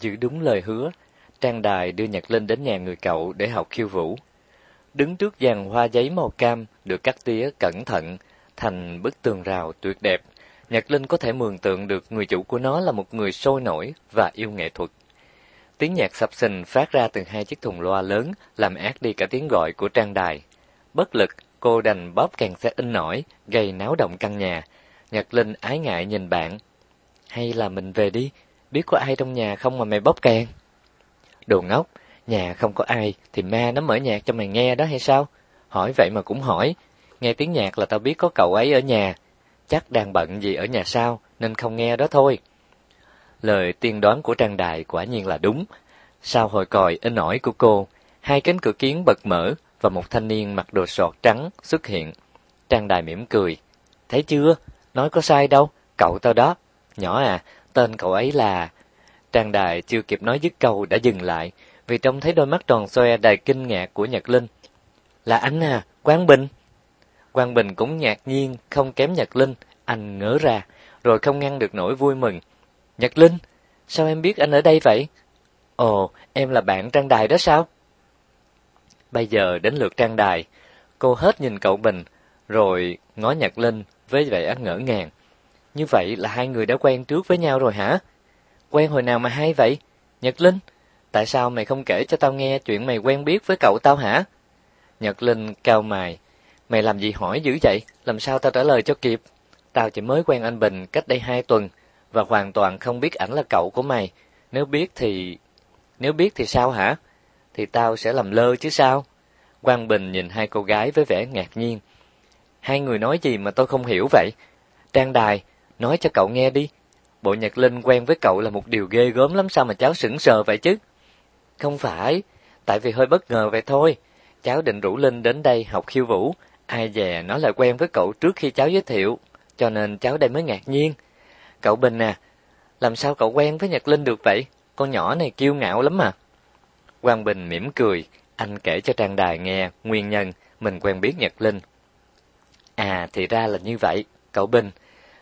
Giữ đúng lời hứa, Trang Đài đưa Nhật Linh đến nhà người cậu để học khiêu vũ. Đứng trước dàn hoa giấy màu cam được cắt tía cẩn thận thành bức tường rào tuyệt đẹp, Nhật Linh có thể mường tượng được người chủ của nó là một người sôi nổi và yêu nghệ thuật. Tiếng nhạc sập sình phát ra từ hai chiếc thùng loa lớn làm át đi cả tiếng gọi của Trang Đài. Bất lực, cô đành bóp càng xe in nổi, gây náo động căn nhà. Nhật Linh ái ngại nhìn bạn. Hay là mình về đi, biết có ai trong nhà không mà mày bóp kèn, Đồ ngốc, nhà không có ai thì ma nó mở nhạc cho mày nghe đó hay sao? Hỏi vậy mà cũng hỏi. Nghe tiếng nhạc là tao biết có cậu ấy ở nhà. Chắc đang bận gì ở nhà sao, nên không nghe đó thôi. Lời tiên đoán của Trang Đài quả nhiên là đúng. Sau hồi còi in ỏi của cô, hai cánh cửa kiến bật mở và một thanh niên mặc đồ sọt trắng xuất hiện. Trang Đài mỉm cười. Thấy chưa? Nói có sai đâu, cậu tao đó. Nhỏ à, tên cậu ấy là... Trang Đài chưa kịp nói dứt câu đã dừng lại, vì trông thấy đôi mắt tròn xoe đầy kinh ngạc của Nhật Linh. Là anh à, Quang Bình. Quang Bình cũng ngạc nhiên, không kém Nhật Linh, anh ngỡ ra, rồi không ngăn được nỗi vui mừng. Nhật Linh, sao em biết anh ở đây vậy? Ồ, em là bạn Trang Đài đó sao? Bây giờ đến lượt Trang Đài, cô hết nhìn cậu Bình, rồi ngó Nhật Linh với vẻ ngỡ ngàng. Như vậy là hai người đã quen trước với nhau rồi hả? Quen hồi nào mà hay vậy? Nhật Linh, tại sao mày không kể cho tao nghe chuyện mày quen biết với cậu tao hả? Nhật Linh cao mày, mày làm gì hỏi dữ vậy? Làm sao tao trả lời cho kịp? Tao chỉ mới quen anh Bình cách đây hai tuần, và hoàn toàn không biết ảnh là cậu của mày. Nếu biết thì... Nếu biết thì sao hả? Thì tao sẽ làm lơ chứ sao? Quang Bình nhìn hai cô gái với vẻ ngạc nhiên. Hai người nói gì mà tôi không hiểu vậy? Trang Đài, nói cho cậu nghe đi. Bộ Nhật Linh quen với cậu là một điều ghê gớm lắm sao mà cháu sững sờ vậy chứ? Không phải, tại vì hơi bất ngờ vậy thôi. Cháu định rủ Linh đến đây học khiêu vũ, ai dè nó lại quen với cậu trước khi cháu giới thiệu, cho nên cháu đây mới ngạc nhiên. Cậu Bình à, làm sao cậu quen với Nhật Linh được vậy? Con nhỏ này kiêu ngạo lắm mà. Quang Bình mỉm cười, anh kể cho Trang Đài nghe nguyên nhân mình quen biết Nhật Linh. À, thì ra là như vậy, cậu Bình.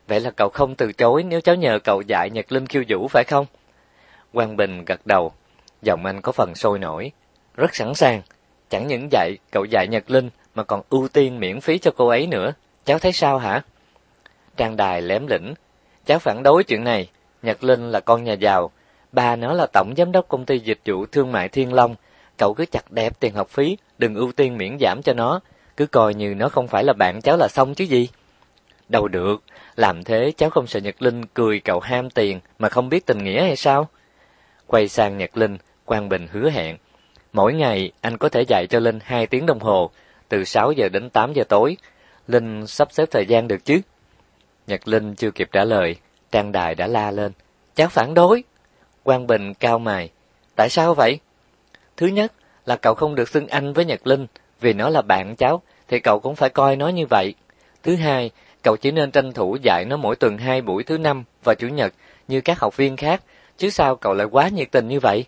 Vậy là cậu không từ chối nếu cháu nhờ cậu dạy Nhật Linh khiêu vũ phải không? Quang Bình gật đầu, giọng anh có phần sôi nổi. Rất sẵn sàng, chẳng những dạy cậu dạy Nhật Linh mà còn ưu tiên miễn phí cho cô ấy nữa. Cháu thấy sao hả? Trang Đài lém lĩnh, Cháu phản đối chuyện này, Nhật Linh là con nhà giàu, ba nó là tổng giám đốc công ty dịch vụ thương mại Thiên Long, cậu cứ chặt đẹp tiền học phí, đừng ưu tiên miễn giảm cho nó, cứ coi như nó không phải là bạn cháu là xong chứ gì. Đâu được, làm thế cháu không sợ Nhật Linh cười cậu ham tiền mà không biết tình nghĩa hay sao? Quay sang Nhật Linh, Quang Bình hứa hẹn, mỗi ngày anh có thể dạy cho Linh 2 tiếng đồng hồ, từ 6 giờ đến 8 giờ tối. Linh sắp xếp thời gian được chứ? Nhật Linh chưa kịp trả lời, Trang Đài đã la lên. Cháu phản đối. Quang Bình cao mày. Tại sao vậy? Thứ nhất là cậu không được xưng anh với Nhật Linh, vì nó là bạn cháu, thì cậu cũng phải coi nó như vậy. Thứ hai, cậu chỉ nên tranh thủ dạy nó mỗi tuần hai buổi thứ năm và chủ nhật như các học viên khác, chứ sao cậu lại quá nhiệt tình như vậy?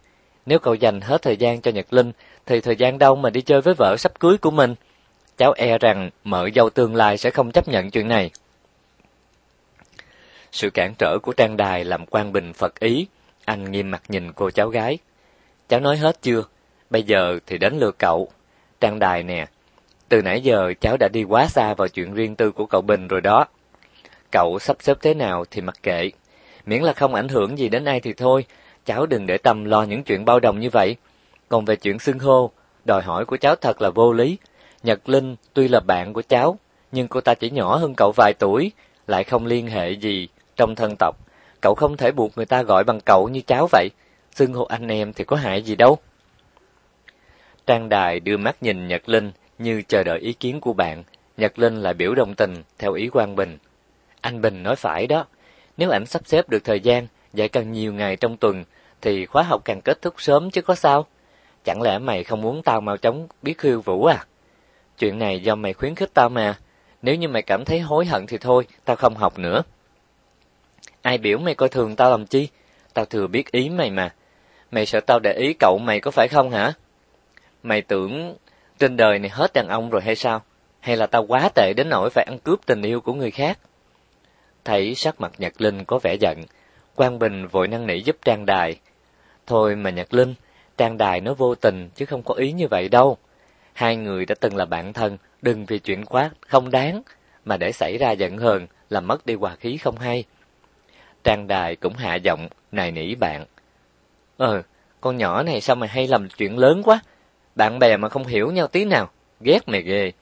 Nếu cậu dành hết thời gian cho Nhật Linh, thì thời gian đâu mà đi chơi với vợ sắp cưới của mình? Cháu e rằng mợ dâu tương lai sẽ không chấp nhận chuyện này. Sự cản trở của Trang Đài làm Quang Bình phật ý, anh nghiêm mặt nhìn cô cháu gái. Cháu nói hết chưa? Bây giờ thì đến lượt cậu. Trang Đài nè, từ nãy giờ cháu đã đi quá xa vào chuyện riêng tư của cậu Bình rồi đó. Cậu sắp xếp thế nào thì mặc kệ. Miễn là không ảnh hưởng gì đến ai thì thôi, cháu đừng để tâm lo những chuyện bao đồng như vậy. Còn về chuyện xưng hô, đòi hỏi của cháu thật là vô lý. Nhật Linh tuy là bạn của cháu, nhưng cô ta chỉ nhỏ hơn cậu vài tuổi, lại không liên hệ gì trong thân tộc, cậu không thể buộc người ta gọi bằng cậu như cháu vậy, xưng hô anh em thì có hại gì đâu. Trang Đài đưa mắt nhìn Nhật Linh như chờ đợi ý kiến của bạn, Nhật Linh lại biểu đồng tình theo ý Quang Bình. Anh Bình nói phải đó, nếu ảnh sắp xếp được thời gian, dạy càng nhiều ngày trong tuần, thì khóa học càng kết thúc sớm chứ có sao. Chẳng lẽ mày không muốn tao mau chóng biết khiêu vũ à? Chuyện này do mày khuyến khích tao mà, nếu như mày cảm thấy hối hận thì thôi, tao không học nữa. Ai biểu mày coi thường tao làm chi? Tao thừa biết ý mày mà. Mày sợ tao để ý cậu mày có phải không hả? Mày tưởng trên đời này hết đàn ông rồi hay sao? Hay là tao quá tệ đến nỗi phải ăn cướp tình yêu của người khác? Thấy sắc mặt Nhật Linh có vẻ giận, Quang Bình vội năn nỉ giúp Trang Đài. Thôi mà Nhật Linh, Trang Đài nó vô tình chứ không có ý như vậy đâu. Hai người đã từng là bạn thân, đừng vì chuyện quá không đáng mà để xảy ra giận hờn làm mất đi hòa khí không hay. Trang Đài cũng hạ giọng nài nỉ bạn. Ờ, con nhỏ này sao mày hay làm chuyện lớn quá? Bạn bè mà không hiểu nhau tí nào, ghét mày ghê.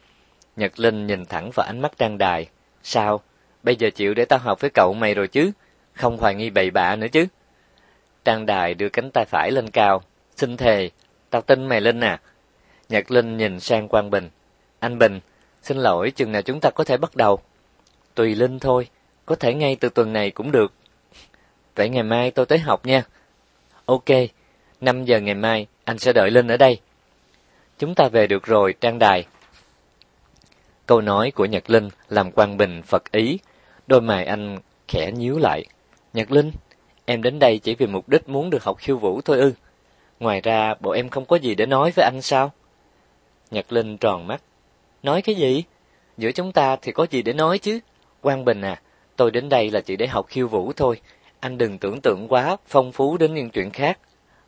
Nhật Linh nhìn thẳng vào ánh mắt Trang Đài. Sao? Bây giờ chịu để tao học với cậu mày rồi chứ? Không hoài nghi bậy bạ nữa chứ? Trang Đài đưa cánh tay phải lên cao. Xin thề, tao tin mày Linh à. Nhật Linh nhìn sang Quang Bình. Anh Bình, xin lỗi chừng nào chúng ta có thể bắt đầu? Tùy Linh thôi, có thể ngay từ tuần này cũng được. Vậy ngày mai tôi tới học nha. Ok, 5 giờ ngày mai anh sẽ đợi Linh ở đây. Chúng ta về được rồi, Trang Đài. Câu nói của Nhật Linh làm Quang Bình phật ý, đôi mày anh khẽ nhíu lại. Nhật Linh, em đến đây chỉ vì mục đích muốn được học khiêu vũ thôi ư. Ngoài ra, bộ em không có gì để nói với anh sao? Nhật Linh tròn mắt. Nói cái gì? Giữa chúng ta thì có gì để nói chứ? Quang Bình à, tôi đến đây là chỉ để học khiêu vũ thôi. Anh đừng tưởng tượng quá, phong phú đến những chuyện khác.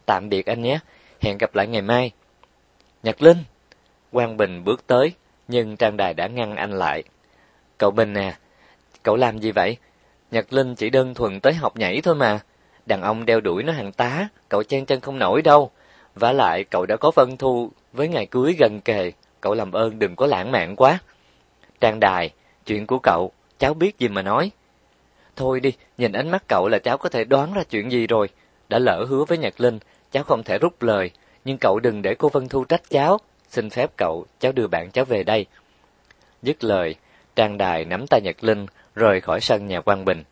Tạm biệt anh nhé, hẹn gặp lại ngày mai. Nhật Linh! Quang Bình bước tới, nhưng Trang Đài đã ngăn anh lại. Cậu Bình à, cậu làm gì vậy? Nhật Linh chỉ đơn thuần tới học nhảy thôi mà. Đàn ông đeo đuổi nó hàng tá, cậu chen chân không nổi đâu. Và lại cậu đã có phân Thu với ngày cưới gần kề, cậu làm ơn đừng có lãng mạn quá. Trang Đài, chuyện của cậu, cháu biết gì mà nói. Thôi đi, nhìn ánh mắt cậu là cháu có thể đoán ra chuyện gì rồi. Đã lỡ hứa với Nhật Linh, cháu không thể rút lời, nhưng cậu đừng để cô Vân Thu trách cháu. Xin phép cậu, cháu đưa bạn cháu về đây. Dứt lời, Trang Đài nắm tay Nhật Linh, rời khỏi sân nhà Quang Bình.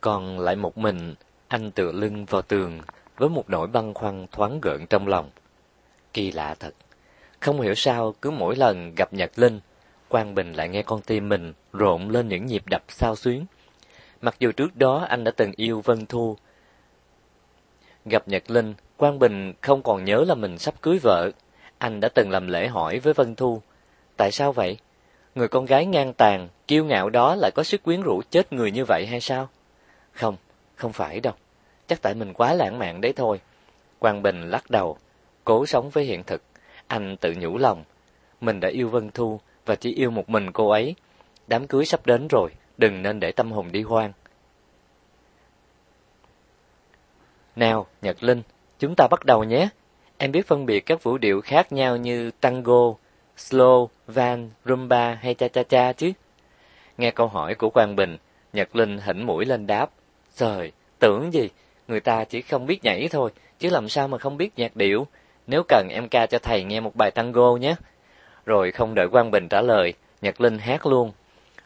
Còn lại một mình, anh tựa lưng vào tường với một nỗi băn khoăn thoáng gợn trong lòng. Kỳ lạ thật, không hiểu sao cứ mỗi lần gặp Nhật Linh, Quang Bình lại nghe con tim mình rộn lên những nhịp đập sao xuyến. Mặc dù trước đó anh đã từng yêu Vân Thu. Gặp Nhật Linh, Quang Bình không còn nhớ là mình sắp cưới vợ. Anh đã từng làm lễ hỏi với Vân Thu. Tại sao vậy? Người con gái ngang tàn, kiêu ngạo đó lại có sức quyến rũ chết người như vậy hay sao? Không, không phải đâu. Chắc tại mình quá lãng mạn đấy thôi. Quang Bình lắc đầu, cố sống với hiện thực. Anh tự nhủ lòng. Mình đã yêu Vân Thu và chỉ yêu một mình cô ấy. Đám cưới sắp đến rồi, đừng nên để tâm hồn đi hoang. Nào, Nhật Linh, chúng ta bắt đầu nhé. Em biết phân biệt các vũ điệu khác nhau như tango, slow, van, rumba hay cha cha cha chứ? Nghe câu hỏi của Quang Bình, Nhật Linh hỉnh mũi lên đáp. Trời, tưởng gì, người ta chỉ không biết nhảy thôi, chứ làm sao mà không biết nhạc điệu. Nếu cần em ca cho thầy nghe một bài tango nhé. Rồi không đợi Quang Bình trả lời, Nhật Linh hát luôn.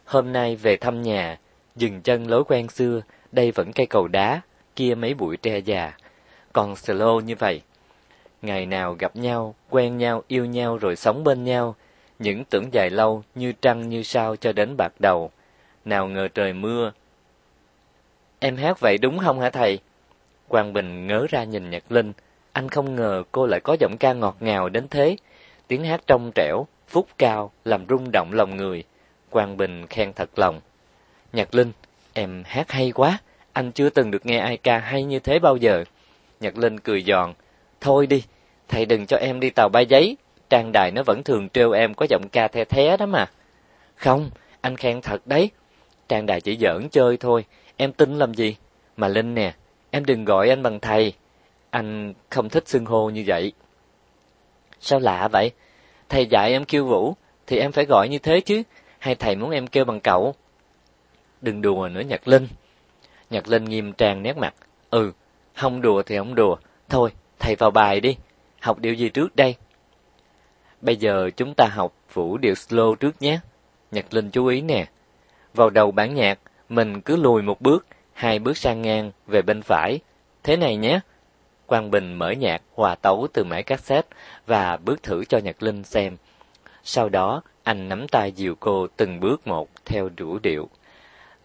Hôm nay về thăm nhà, dừng chân lối quen xưa, đây vẫn cây cầu đá, kia mấy bụi tre già. Còn slow như vậy. Ngày nào gặp nhau, quen nhau, yêu nhau rồi sống bên nhau, những tưởng dài lâu như trăng như sao cho đến bạc đầu. Nào ngờ trời mưa. Em hát vậy đúng không hả thầy? Quang Bình ngớ ra nhìn Nhật Linh, anh không ngờ cô lại có giọng ca ngọt ngào đến thế, tiếng hát trong trẻo, phúc cao, làm rung động lòng người. Quang Bình khen thật lòng. Nhật Linh, em hát hay quá, anh chưa từng được nghe ai ca hay như thế bao giờ. Nhật Linh cười giòn, thôi đi, thầy đừng cho em đi tàu bay giấy, trang đài nó vẫn thường trêu em có giọng ca the thé đó mà. Không, anh khen thật đấy. Trang đài chỉ giỡn chơi thôi, em tin làm gì? Mà Linh nè, em đừng gọi anh bằng thầy. Anh không thích xưng hô như vậy. Sao lạ vậy? Thầy dạy em kêu Vũ, thì em phải gọi như thế chứ, hay thầy muốn em kêu bằng cậu? Đừng đùa nữa Nhật Linh. Nhật Linh nghiêm trang nét mặt. Ừ, không đùa thì không đùa. Thôi, thầy vào bài đi. Học điều gì trước đây? Bây giờ chúng ta học vũ điệu slow trước nhé. Nhật Linh chú ý nè. Vào đầu bản nhạc, mình cứ lùi một bước, hai bước sang ngang về bên phải. Thế này nhé. Quang Bình mở nhạc hòa tấu từ máy cassette và bước thử cho Nhật Linh xem. Sau đó, anh nắm tay dìu cô từng bước một theo đủ điệu.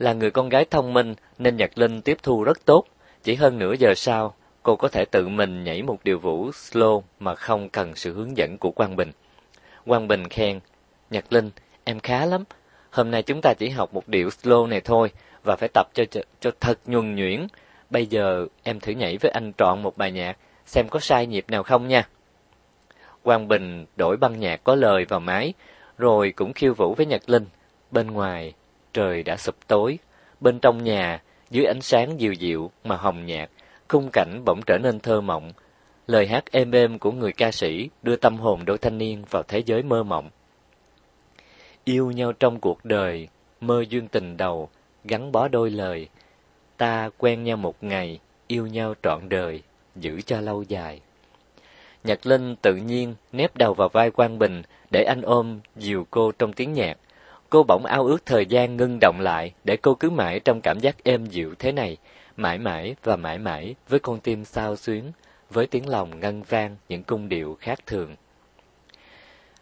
Là người con gái thông minh nên Nhật Linh tiếp thu rất tốt. Chỉ hơn nửa giờ sau, cô có thể tự mình nhảy một điều vũ slow mà không cần sự hướng dẫn của Quang Bình. Quang Bình khen, Nhật Linh, em khá lắm. Hôm nay chúng ta chỉ học một điệu slow này thôi và phải tập cho cho, cho thật nhuần nhuyễn Bây giờ em thử nhảy với anh trọn một bài nhạc, xem có sai nhịp nào không nha. Quang Bình đổi băng nhạc có lời vào máy, rồi cũng khiêu vũ với Nhật Linh. Bên ngoài, trời đã sụp tối. Bên trong nhà, dưới ánh sáng dịu dịu mà hồng nhạt, khung cảnh bỗng trở nên thơ mộng. Lời hát êm êm của người ca sĩ đưa tâm hồn đôi thanh niên vào thế giới mơ mộng. Yêu nhau trong cuộc đời, mơ duyên tình đầu, gắn bó đôi lời. Ta quen nhau một ngày, yêu nhau trọn đời, giữ cho lâu dài. Nhật Linh tự nhiên nép đầu vào vai Quang Bình để anh ôm dìu cô trong tiếng nhạc. Cô bỗng ao ước thời gian ngưng động lại để cô cứ mãi trong cảm giác êm dịu thế này, mãi mãi và mãi mãi với con tim sao xuyến, với tiếng lòng ngân vang những cung điệu khác thường.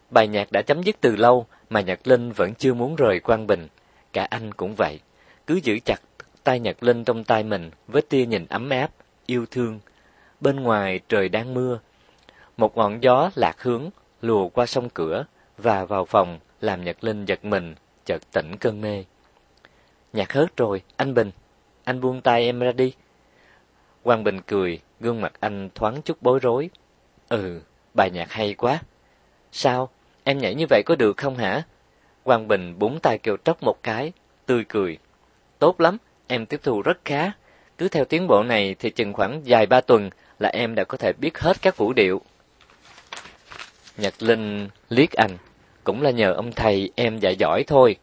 Bài nhạc đã chấm dứt từ lâu mà Nhật Linh vẫn chưa muốn rời Quang Bình, cả anh cũng vậy, cứ giữ chặt tay Nhật Linh trong tay mình với tia nhìn ấm áp, yêu thương. Bên ngoài trời đang mưa, một ngọn gió lạc hướng lùa qua sông cửa và vào phòng làm Nhật Linh giật mình, chợt tỉnh cơn mê. Nhạc hết rồi, anh Bình, anh buông tay em ra đi. Quang Bình cười, gương mặt anh thoáng chút bối rối. Ừ, bài nhạc hay quá. Sao, em nhảy như vậy có được không hả? Quang Bình búng tay kêu tróc một cái, tươi cười. Tốt lắm, em tiếp thu rất khá. Cứ theo tiến bộ này thì chừng khoảng dài ba tuần là em đã có thể biết hết các vũ điệu. Nhật Linh liếc anh, cũng là nhờ ông thầy em dạy giỏi thôi.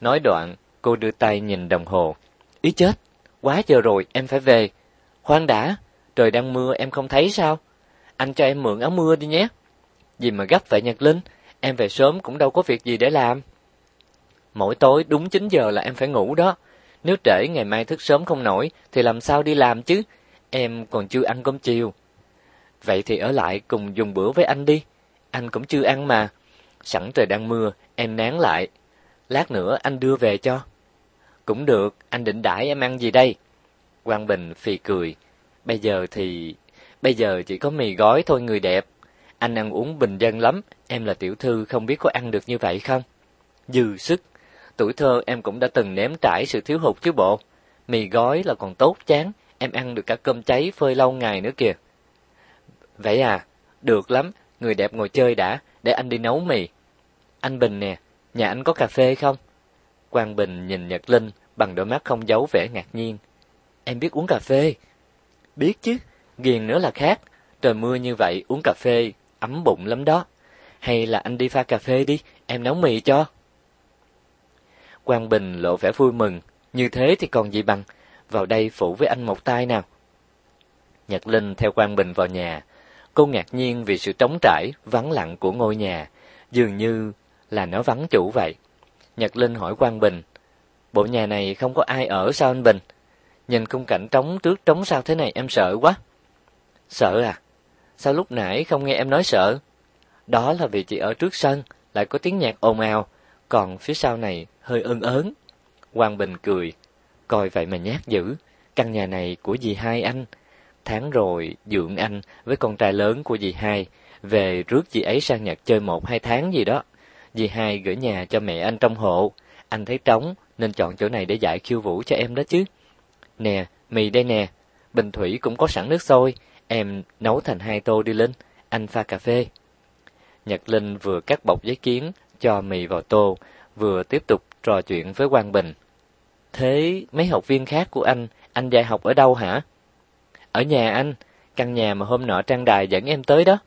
Nói đoạn, cô đưa tay nhìn đồng hồ. Ý chết, quá giờ rồi, em phải về. Khoan đã, trời đang mưa em không thấy sao? Anh cho em mượn áo mưa đi nhé. Gì mà gấp vậy Nhật Linh, em về sớm cũng đâu có việc gì để làm. Mỗi tối đúng 9 giờ là em phải ngủ đó. Nếu trễ ngày mai thức sớm không nổi thì làm sao đi làm chứ? Em còn chưa ăn cơm chiều. Vậy thì ở lại cùng dùng bữa với anh đi anh cũng chưa ăn mà. Sẵn trời đang mưa, em nán lại. Lát nữa anh đưa về cho. Cũng được, anh định đãi em ăn gì đây? Quang Bình phì cười. Bây giờ thì... Bây giờ chỉ có mì gói thôi người đẹp. Anh ăn uống bình dân lắm, em là tiểu thư không biết có ăn được như vậy không? Dư sức. Tuổi thơ em cũng đã từng nếm trải sự thiếu hụt chứ bộ. Mì gói là còn tốt chán, em ăn được cả cơm cháy phơi lâu ngày nữa kìa. Vậy à, được lắm, Người đẹp ngồi chơi đã, để anh đi nấu mì. Anh Bình nè, nhà anh có cà phê không? Quang Bình nhìn Nhật Linh bằng đôi mắt không giấu vẻ ngạc nhiên. Em biết uống cà phê. Biết chứ, ghiền nữa là khác. Trời mưa như vậy uống cà phê, ấm bụng lắm đó. Hay là anh đi pha cà phê đi, em nấu mì cho. Quang Bình lộ vẻ vui mừng, như thế thì còn gì bằng, vào đây phụ với anh một tay nào. Nhật Linh theo Quang Bình vào nhà, Cô ngạc nhiên vì sự trống trải, vắng lặng của ngôi nhà, dường như là nó vắng chủ vậy. Nhật Linh hỏi Quang Bình, bộ nhà này không có ai ở sao anh Bình? Nhìn khung cảnh trống trước trống sau thế này em sợ quá. Sợ à? Sao lúc nãy không nghe em nói sợ? Đó là vì chị ở trước sân, lại có tiếng nhạc ồn ào, còn phía sau này hơi ơn ớn. Quang Bình cười, coi vậy mà nhát dữ, căn nhà này của dì hai anh, Tháng rồi, dưỡng Anh với con trai lớn của dì hai về rước dì ấy sang Nhật chơi một hai tháng gì đó. Dì hai gửi nhà cho mẹ anh trong hộ. Anh thấy trống nên chọn chỗ này để dạy khiêu vũ cho em đó chứ. Nè, mì đây nè. Bình thủy cũng có sẵn nước sôi. Em nấu thành hai tô đi Linh. Anh pha cà phê. Nhật Linh vừa cắt bọc giấy kiến cho mì vào tô, vừa tiếp tục trò chuyện với Quang Bình. Thế mấy học viên khác của anh, anh dạy học ở đâu hả? Ở nhà anh, căn nhà mà hôm nọ Trang Đài dẫn em tới đó.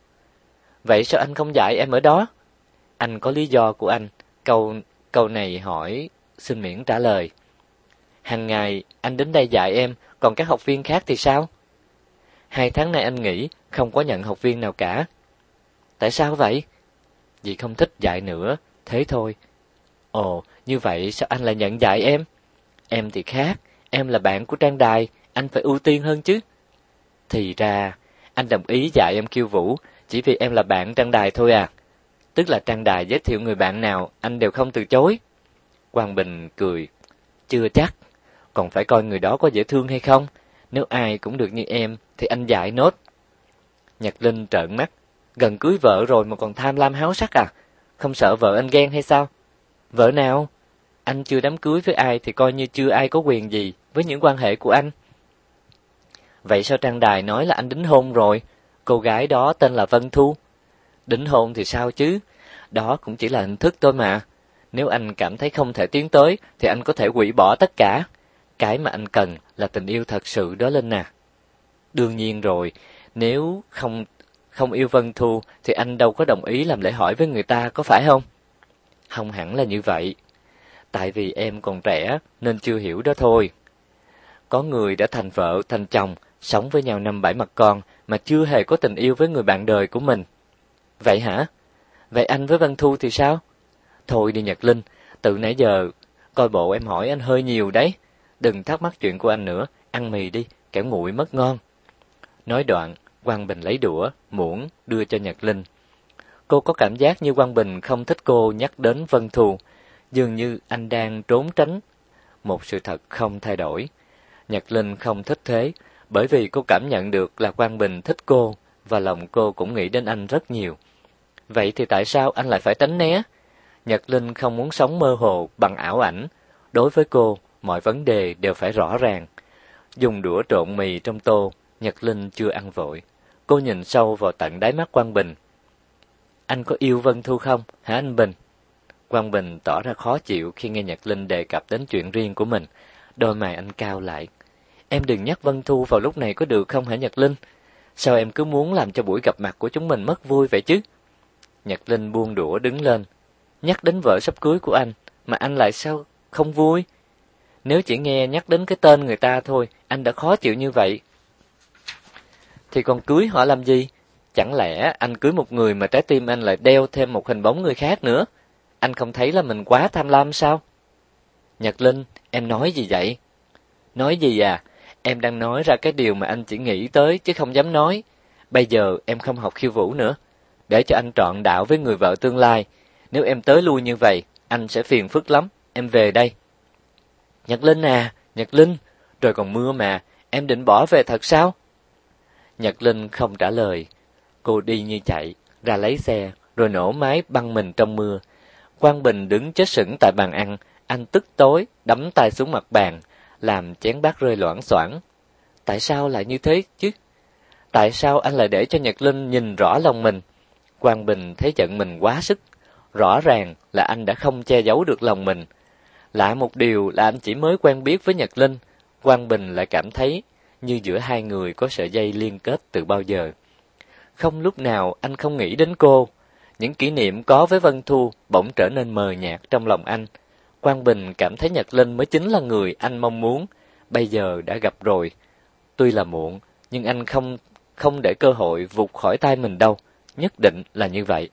Vậy sao anh không dạy em ở đó? Anh có lý do của anh. Câu câu này hỏi xin miễn trả lời. Hàng ngày anh đến đây dạy em, còn các học viên khác thì sao? Hai tháng nay anh nghỉ, không có nhận học viên nào cả. Tại sao vậy? Vì không thích dạy nữa, thế thôi. Ồ, như vậy sao anh lại nhận dạy em? Em thì khác, em là bạn của Trang Đài, anh phải ưu tiên hơn chứ. Thì ra, anh đồng ý dạy em khiêu vũ, chỉ vì em là bạn Trang Đài thôi à. Tức là Trang Đài giới thiệu người bạn nào, anh đều không từ chối. Quang Bình cười, chưa chắc, còn phải coi người đó có dễ thương hay không. Nếu ai cũng được như em, thì anh dạy nốt. Nhật Linh trợn mắt, gần cưới vợ rồi mà còn tham lam háo sắc à? Không sợ vợ anh ghen hay sao? Vợ nào? Anh chưa đám cưới với ai thì coi như chưa ai có quyền gì với những quan hệ của anh. Vậy sao trang đài nói là anh đính hôn rồi? Cô gái đó tên là Vân Thu. Đính hôn thì sao chứ? Đó cũng chỉ là hình thức thôi mà. Nếu anh cảm thấy không thể tiến tới thì anh có thể hủy bỏ tất cả. Cái mà anh cần là tình yêu thật sự đó Linh à. Đương nhiên rồi, nếu không không yêu Vân Thu thì anh đâu có đồng ý làm lễ hỏi với người ta có phải không? Không hẳn là như vậy. Tại vì em còn trẻ nên chưa hiểu đó thôi. Có người đã thành vợ, thành chồng, sống với nhau năm bảy mặt con mà chưa hề có tình yêu với người bạn đời của mình. Vậy hả? Vậy anh với văn Thu thì sao? Thôi đi Nhật Linh, từ nãy giờ coi bộ em hỏi anh hơi nhiều đấy. Đừng thắc mắc chuyện của anh nữa, ăn mì đi, kẻo nguội mất ngon. Nói đoạn, Quang Bình lấy đũa, muỗng đưa cho Nhật Linh. Cô có cảm giác như Quang Bình không thích cô nhắc đến Vân Thù, dường như anh đang trốn tránh một sự thật không thay đổi. Nhật Linh không thích thế, bởi vì cô cảm nhận được là Quang Bình thích cô và lòng cô cũng nghĩ đến anh rất nhiều. Vậy thì tại sao anh lại phải tránh né? Nhật Linh không muốn sống mơ hồ bằng ảo ảnh. Đối với cô, mọi vấn đề đều phải rõ ràng. Dùng đũa trộn mì trong tô, Nhật Linh chưa ăn vội. Cô nhìn sâu vào tận đáy mắt Quang Bình. Anh có yêu Vân Thu không, hả anh Bình? Quang Bình tỏ ra khó chịu khi nghe Nhật Linh đề cập đến chuyện riêng của mình. Đôi mày anh cao lại. Em đừng nhắc Vân Thu vào lúc này có được không hả Nhật Linh? Sao em cứ muốn làm cho buổi gặp mặt của chúng mình mất vui vậy chứ? Nhật Linh buông đũa đứng lên. Nhắc đến vợ sắp cưới của anh, mà anh lại sao không vui? Nếu chỉ nghe nhắc đến cái tên người ta thôi, anh đã khó chịu như vậy. Thì còn cưới họ làm gì? Chẳng lẽ anh cưới một người mà trái tim anh lại đeo thêm một hình bóng người khác nữa? Anh không thấy là mình quá tham lam sao? Nhật Linh, em nói gì vậy? Nói gì à? Em đang nói ra cái điều mà anh chỉ nghĩ tới chứ không dám nói. Bây giờ em không học khiêu vũ nữa. Để cho anh trọn đạo với người vợ tương lai. Nếu em tới lui như vậy, anh sẽ phiền phức lắm. Em về đây. Nhật Linh à, Nhật Linh, rồi còn mưa mà, em định bỏ về thật sao? Nhật Linh không trả lời. Cô đi như chạy, ra lấy xe, rồi nổ máy băng mình trong mưa. Quang Bình đứng chết sững tại bàn ăn, anh tức tối, đấm tay xuống mặt bàn, làm chén bát rơi loãng xoảng. Tại sao lại như thế chứ? Tại sao anh lại để cho Nhật Linh nhìn rõ lòng mình? Quang Bình thấy giận mình quá sức. Rõ ràng là anh đã không che giấu được lòng mình. Lạ một điều là anh chỉ mới quen biết với Nhật Linh. Quang Bình lại cảm thấy như giữa hai người có sợi dây liên kết từ bao giờ. Không lúc nào anh không nghĩ đến cô. Những kỷ niệm có với Vân Thu bỗng trở nên mờ nhạt trong lòng anh. Quang Bình cảm thấy Nhật Linh mới chính là người anh mong muốn, bây giờ đã gặp rồi. Tuy là muộn, nhưng anh không không để cơ hội vụt khỏi tay mình đâu, nhất định là như vậy.